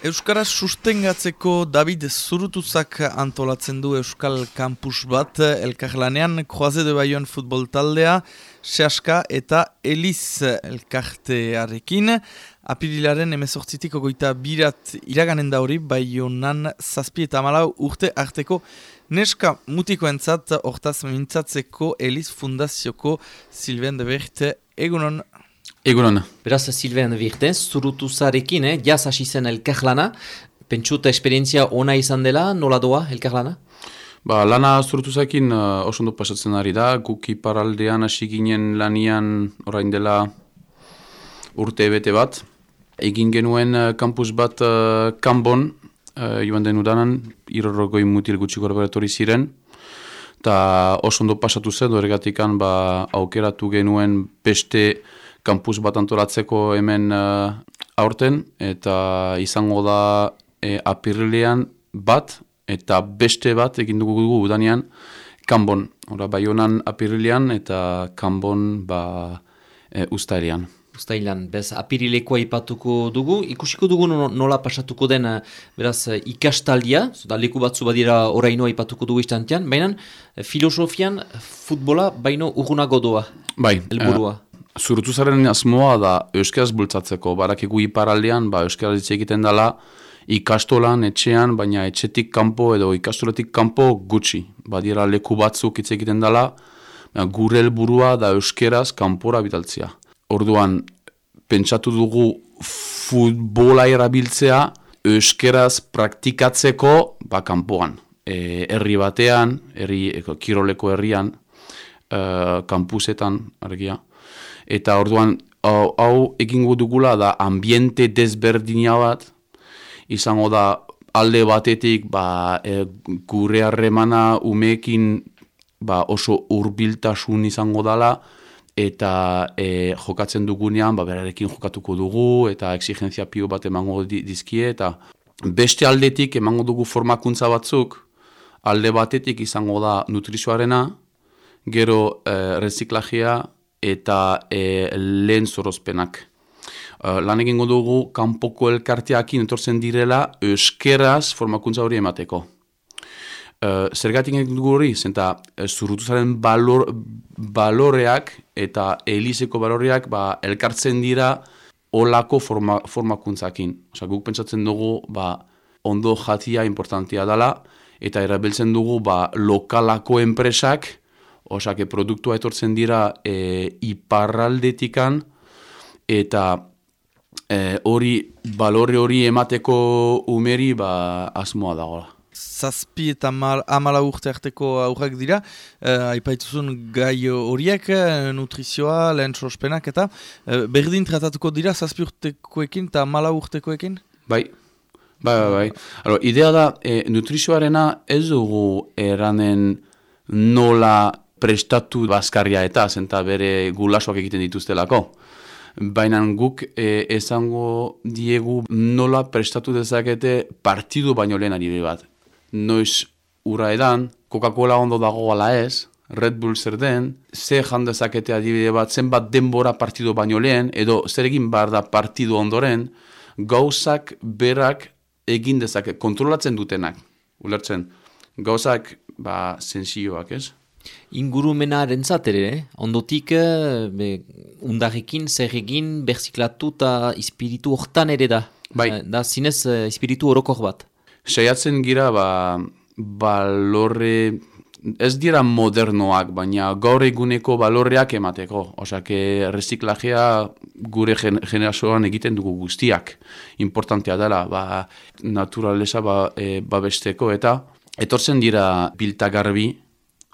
Euskara sustengatzeko David Zurutuzak antolatzen du Euskal Campus bat, elkarlanean Kroaze de Bayon futbol taldea, Seaska eta Eliz elkartearekin. Apirilaren emezortzitik ogoita birat iraganen da hori, Bayonan zazpi eta malau urte arteko neska mutiko entzat, hortaz mintzatzeko Eliz Fundazioko Silvian de Berte, egunon Egunon. Beraz, Silvean Virte, zurutu zarekin, eh? jaz hasi zen elkarlana. Pentsuta esperientzia ona izan dela, nola doa elkarlana? Ba, lana zurutu zarekin uh, oso ondo pasatzen ari da. Guk iparaldean hasi ginen lanian orain dela urte bete bat. Egin genuen uh, kampus bat uh, kanbon, uh, joan den udanan, irorrogoi mutil gutxiko laboratori ziren. Ta oso ondo pasatu zen, horregatikan ba, aukeratu genuen beste kampus bat antolatzeko hemen uh, aurten, eta izango da e, apirrilean bat, eta beste bat egin dugu dugu udanean, kanbon. Hora, bai honan apirrilean eta kanbon ba, e, ustailean. Ustailan, bez, apirilekoa ipatuko dugu, ikusiko dugu nola pasatuko den, beraz, ikastaldia, da leku batzu badira orainoa ipatuko dugu istantean, baina filosofian futbola baino urgunago doa, bai, helburua. Zurtuzaren asmoa da euskaraz bultzatzeko, barakigu iparaldean, ba, euskaraz hitz egiten dela, ikastolan, etxean, baina etxetik kanpo edo ikastoletik kanpo gutxi. Badira leku batzuk hitz egiten dela, gure helburua da euskaraz kanpora bitaltzea. Orduan, pentsatu dugu futbola erabiltzea euskaraz praktikatzeko ba, kanpoan. E, herri batean, herri, kiroleko herrian, e, kampusetan, argia, eta orduan hau, hau egingo dugula da ambiente desberdina bat. Izango da alde batetik ba, e, gure harremana umeekin ba, oso hurbiltasun izango dala. Eta e, jokatzen dugunean ba, berarekin jokatuko dugu eta exigentzia pio bat emango dizkie eta beste aldetik emango dugu formakuntza batzuk. Alde batetik izango da nutrizioarena gero e, reziklajea eta e, lehen zorozpenak. Uh, lan egingo dugu, kanpoko elkarteakin etortzen direla, euskeraz formakuntza hori emateko. Uh, zergatik egin dugu hori, zenta uh, zurrutuzaren balor, baloreak eta elizeko baloreak ba, elkartzen dira olako forma, formakuntzakin. Osa, guk pentsatzen dugu ba, ondo jatia importantia dela, eta erabiltzen dugu ba, lokalako enpresak, Osake produktua etortzen dira e, iparraldetikan eta e, hori balore hori emateko umeri ba asmoa dagoela. Zazpi eta amala urte arteko aurrak dira, e, aipaituzun gai horiek, e, nutrizioa, lehen sospenak eta e, berdin tratatuko dira zazpi urtekoekin eta amala urtekoekin? Bai, bai, bai. bai. Alo, idea da, e, nutrizioarena ez dugu eranen nola prestatu bazkarria eta zenta bere gulasoak egiten dituztelako. Baina guk e, esango diegu nola prestatu dezakete partidu baino lehen ari bat. Noiz ura edan, Coca-Cola ondo dago ala ez, Red Bull zer den, ze jan adibide bat, zenbat denbora partidu baino lehen, edo zer egin bar da partidu ondoren, gauzak berak egin dezake, kontrolatzen dutenak, ulertzen, gauzak, ba, sensioak ez? Ingurumenaren zatere, eh? ondotik eh, be, undarekin, zer egin, berziklatu eta espiritu hortan ere da. Bai. Eh, da zinez uh, espiritu horokor bat. Saiatzen gira, ba, balorre, ez dira modernoak, baina gaur eguneko balorreak emateko. Osak, reziklajea gure gen, generazioan egiten dugu guztiak. Importantea dela, ba, naturaleza ba, e, babesteko eta etortzen dira biltagarbi,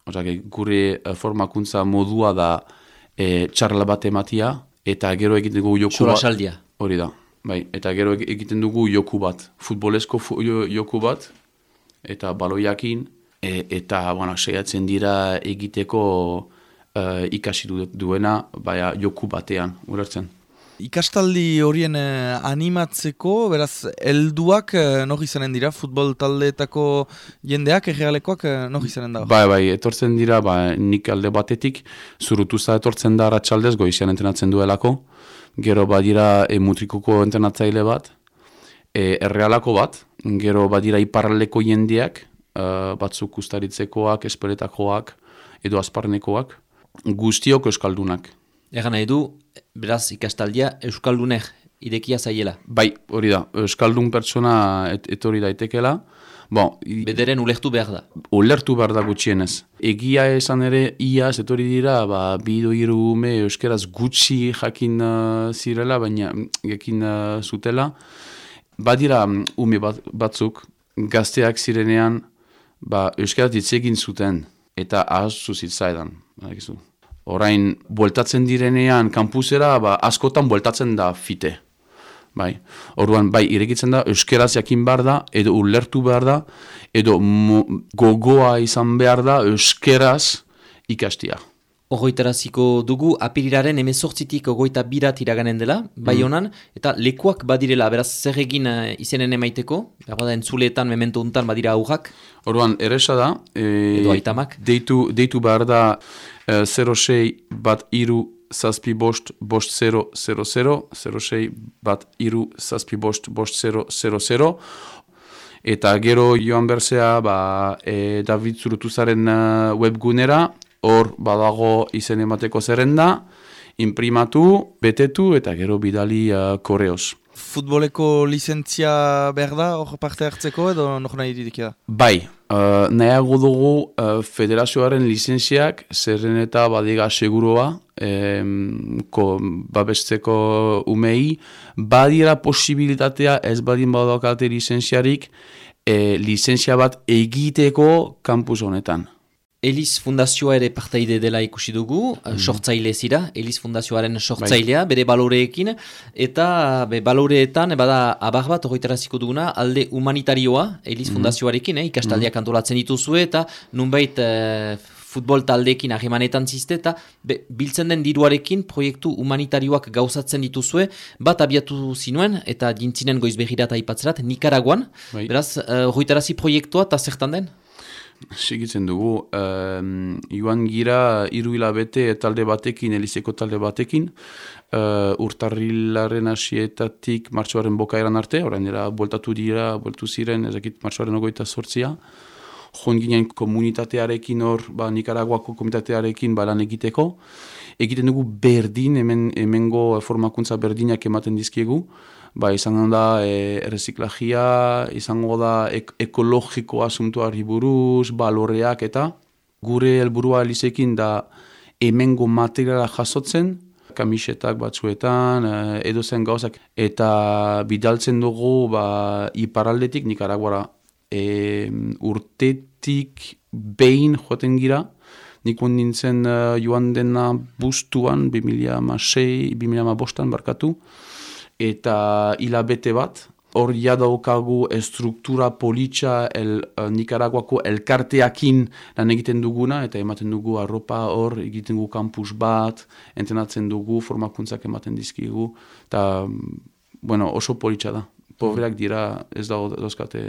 Osak, gure eh, formakuntza modua da e, txarla bat ematia, eta gero egiten dugu joku bat. saldia. Hori da, bai. Eta gero egiten dugu joku bat. Futbolesko fu, joku bat, eta baloiakin, e, eta, bueno, seiatzen dira egiteko e, ikasi duena, baina joku batean, urartzen. Ikastaldi horien eh, animatzeko, beraz, helduak eh, nori izanen dira, futbol taldeetako jendeak, errealekoak eh, nori izanen dago? Bai, bai, etortzen dira, ba, nik alde batetik, zurutuza etortzen da ratxaldez, goizian entrenatzen duelako, gero badira e, mutrikuko entrenatzaile bat, e, errealako bat, gero badira iparraleko jendeak, uh, batzuk ustaritzekoak, espeletakoak, edo azparnekoak, guztiok euskaldunak. Egan nahi du, beraz ikastaldia euskaldunek idekia zaiela. Bai, hori da, euskaldun pertsona et, etorri daitekela, bon, Bederen ulertu behar da. ulertu behar da gutxienez. Egia esan ere, iaz etorri dira, ba, bido hiru ume euskeraz gutxi jakin uh, zirela, baina mm, jakin uh, zutela. Badira mm, ume bat, batzuk, gazteak zirenean, ba, euskeraz hitz egin zuten, eta ahaztu zitzaidan. badakizu. Orain, bueltatzen direnean kampusera, ba, askotan bueltatzen da fite. Bai. Orduan, bai, irekitzen da, euskeraz jakin behar da, edo ulertu behar da, edo gogoa izan behar da, euskeraz ikastia. Ogoitaraziko dugu apiriraren emezortzitik ogoita birat iraganen dela, bai honan, eta lekuak badirela, beraz zer egin uh, izenen emaiteko, bada entzuleetan memento untan badira aurrak, Orduan, erresa da, e, Edo aitamak. deitu, deitu behar da e, 06 bat iru zazpi bost bost 0 0 0, 06 bat iru zazpi bost bost 0 0 0, eta gero joan berzea ba, e, David Zurutuzaren uh, webgunera, hor badago izen emateko zerrenda, imprimatu, betetu eta gero bidali uh, koreoz. Futboleko lizentzia behar da hor parte hartzeko edo nok nahi dirikia? Bai, uh, nahiago dugu uh, federazioaren lizentziak zerren eta badiga seguroa em, ko, babesteko umei, badira posibilitatea ez badin badokate lizentziarik e, lizentzia bat egiteko kampus honetan. Eliz Fundazioa ere parteide dela ikusi dugu, mm. sortzaile zira, Eliz Fundazioaren sortzailea, bere baloreekin, eta be, baloreetan, bada abar bat, horretaraziko duguna, alde humanitarioa, Eliz Fundazioarekin, eh, ikastaldiak antolatzen dituzue, eta nunbait eh, futbol taldeekin ahemanetan zizte, eta be, biltzen den diruarekin proiektu humanitarioak gauzatzen dituzue, bat abiatu zinuen, eta jintzinen goiz behirat aipatzerat, Nikaraguan, Bai. beraz, uh, horretarazi proiektua, eta zertan den? Segitzen dugu, um, joan gira hiru hilabete talde batekin, elizeko talde batekin, uh, urtarrilaren hasietatik martxoaren bokaeran arte, orain dira, bueltatu dira, bueltu ziren, ezakit martxoaren ogoita sortzia, joan ginen komunitatearekin hor, ba, Nikaraguako komunitatearekin ba, lan egiteko, egiten dugu berdin, hemen, hemengo formakuntza berdinak ematen dizkiegu, ba, izango da e, erreziklagia, izango da ek ekologiko asuntuari buruz, baloreak eta gure helburua lizekin da hemengo materiala jasotzen, kamisetak batzuetan, e, edozen gauzak, eta bidaltzen dugu ba, iparaldetik Nikaraguara e, urtetik behin joaten gira, nik nintzen uh, joan dena bustuan, 2006-2005 barkatu, eta hilabete bat, hor jadaukagu estruktura politxa el, uh, Nikaraguako elkarteakin lan egiten duguna, eta ematen dugu arropa hor, egiten dugu kampus bat, entrenatzen dugu, formakuntzak ematen dizkigu, eta bueno, oso politxa da. Pobreak dira ez dago dauzkate,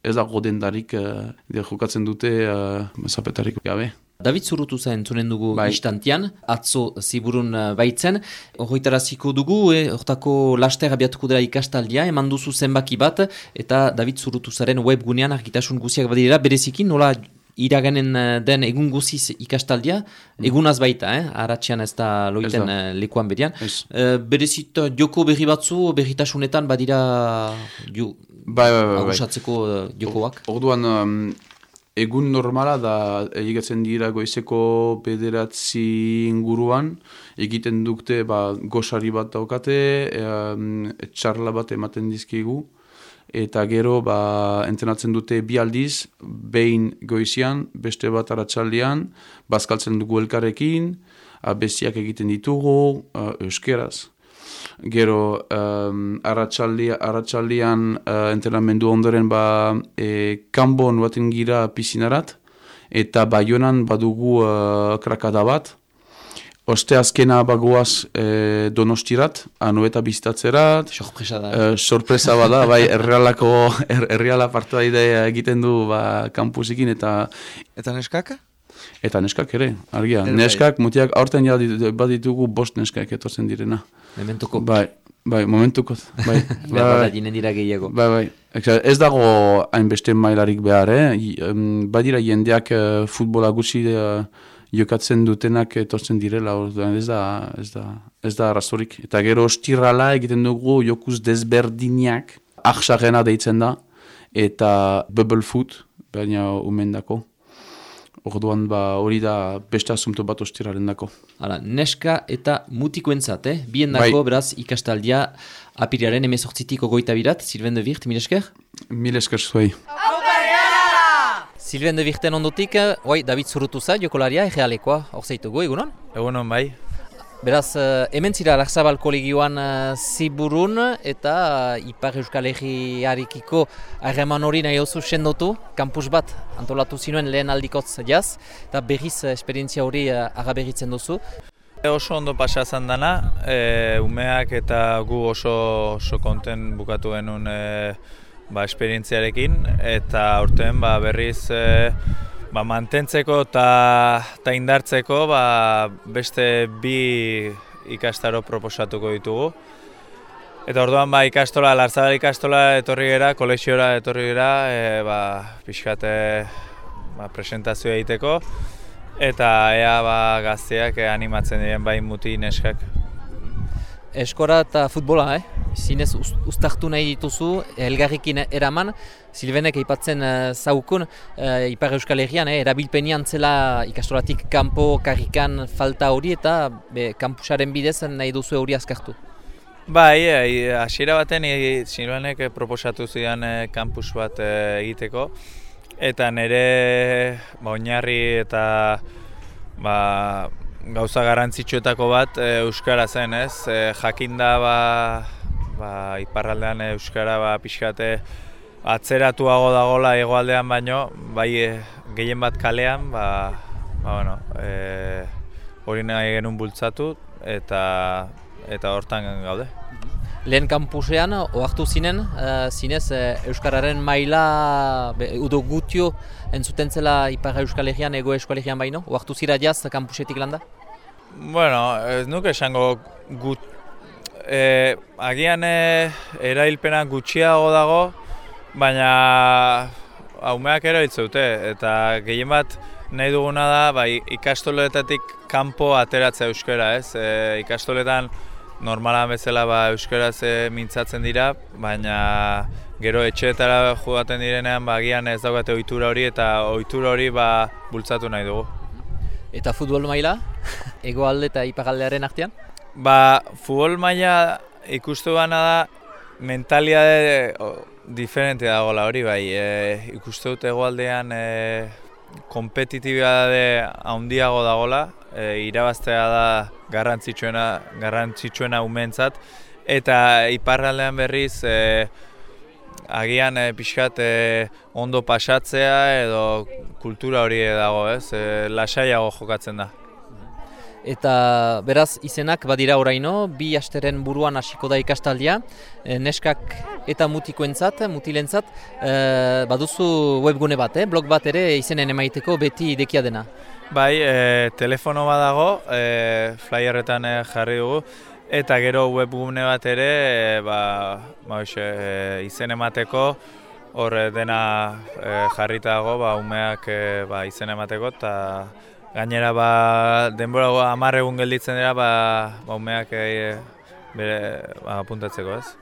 ez dago dendarik uh, jokatzen dute uh, zapetarik gabe. David Zurutu zen zunen dugu Bai. istantian, atzo ziburun uh, baitzen. Horretaraziko dugu, eh, hortako laster abiatuko dela ikastaldia, eman duzu zenbaki bat, eta David Zurutu zaren webgunean argitasun guziak badira, berezikin nola iraganen uh, den egun guziz ikastaldia, egunaz baita, eh? aratxean ez da loiten Mm. Ez uh, lekuan berian. Uh, berezit joko berri batzu, berritasunetan badira jo, Bai, bai, bai. bai. jokoak. Orduan, um, egun normala da egitzen dira goizeko bederatzi inguruan, egiten dukte ba, gosari bat daukate, um, txarla bat ematen dizkigu, eta gero ba, entrenatzen dute bi aldiz, behin goizian, beste bat aratsaldean, bazkaltzen dugu elkarrekin, abestiak egiten ditugu, euskeraz. Gero, um, arratsaldia, arratsaldian uh, entrenamendu ondoren ba, e, kanbon baten gira pisinarat, eta baionan badugu uh, krakada bat. Oste azkena bagoaz e, donostirat, anu eta biztatzerat, Sorpresa da. Eh, sorpresa bada, bai, errealako, er, erreala partaide egiten du ba, kampusekin eta Eta neskaka? Eta neskak ere, argia. Bai. Neskak, mutiak, aurten ja dit- baditugu bost neskak etortzen direna. Mementuko. Bai, bai, momentuko. Bai, bai, jinen dira gehiago. bai, bai. Ez dago hainbeste mailarik behar, eh? Badira jendeak eh, futbola gutxi eh, jokatzen dutenak etortzen direla, orduan ez da, ez da, ez da razorik. Eta gero ostirala egiten dugu jokuz desberdinak, aksarena deitzen da, eta bubble food, baina umendako. Orduan ba hori da beste asunto bat ostiraren dako. Hala, neska eta mutikoentzat, eh? Bien dako, Bai. beraz, ikastaldia apiriaren emezortzitik ogoita birat, Sylvain de Virt, mil esker? Mil esker zuei. Sylvain de Virten ondotik, eh, oi, David Zurutuza, jokolaria, errealekoa, hor zaitugu, egunon? Egunon bai. Beraz, uh, hemen zira Larzabal kolegioan uh, ziburun eta Ipar Euskal Herriarekiko harreman hori nahi oso sendotu, kampus bat antolatu zinuen lehen aldikotz jaz, eta berriz uh, esperientzia hori uh, agaberritzen duzu. E, oso ondo pasa zan dana, e, umeak eta gu oso, oso konten bukatu genuen e, ba, esperientziarekin, eta aurten ba, berriz e, ba, mantentzeko eta ta indartzeko ba, beste bi ikastaro proposatuko ditugu. Eta orduan ba, ikastola, Larzabal ikastola etorri gera, kolexiora etorri gera, e, ba, pixkate ba, presentazioa egiteko. Eta ea ba, gazteak animatzen diren bai muti neskak. Eskora eta futbola, eh? Zinez uz, uztartu nahi dituzu, elgarrikin eraman, Silvenek aipatzen uh, zaukun, uh, Ipar Euskal Herrian, eh, erabilpenian zela ikastolatik kanpo karrikan falta hori eta be, kampusaren bidez nahi duzu hori azkartu. Bai, eh, hasiera baten Silvanek eh, proposatu zidan eh, kampus bat eh, egiteko. Eta nire ba, oinarri eta ba, gauza garrantzitsuetako bat eh, Euskara zen, ez? E, jakinda ba, ba, iparraldean eh, Euskara ba, pixkate atzeratuago dagola hegoaldean baino, bai eh, gehien bat kalean, ba, ba bueno, e, hori nahi genuen bultzatu eta eta hortan gaude. Lehen kampusean, ohartu zinen, uh, zinez eh, Euskararen maila be, udo gutio entzuten zela Ipar Euskal Herrian, Ego Euskal Herrian baino? Ohartu zira jaz kampusetik landa? Bueno, ez nuke esango gut, e, agian e, erailpena gutxiago dago, baina haumeak ere dute eta gehien bat nahi duguna da bai, ikastoletatik kanpo ateratzea euskara, ez? E, ikastoletan normala bezala ba, euskaraz e, mintzatzen dira, baina gero etxeetara joaten direnean ba, agian ez daukate ohitura hori eta ohitura hori ba, bultzatu nahi dugu. Eta futbol maila, egoalde eta ipagaldearen artean? Ba, futbol maila ikustu bana da mentaliade o, diferente dagoela hori bai. E, ikustu dut egoaldean e, kompetitibidade handiago dagola, e, irabaztea da garrantzitsuena, garrantzitsuena umentzat, eta iparraldean berriz e, agian e, pixkat e, ondo pasatzea edo kultura hori dago, ez? E, lasaiago jokatzen da. Eta beraz izenak badira oraino, bi asteren buruan hasiko da ikastaldia, e, neskak eta mutikoentzat, mutilentzat, e, baduzu webgune bat, eh? blog bat ere izenen emaiteko beti idekia dena. Bai, e, telefono bat dago, e, flyerretan jarri dugu, eta gero webgune bat ere e, ba, ba, e, izen emateko, hor dena e, jarrita dago, ba, umeak e, ba, izen emateko, eta gainera ba, denbora hamar egun gelditzen dira, ba, ba umeak e, bere ba, apuntatzeko, ez?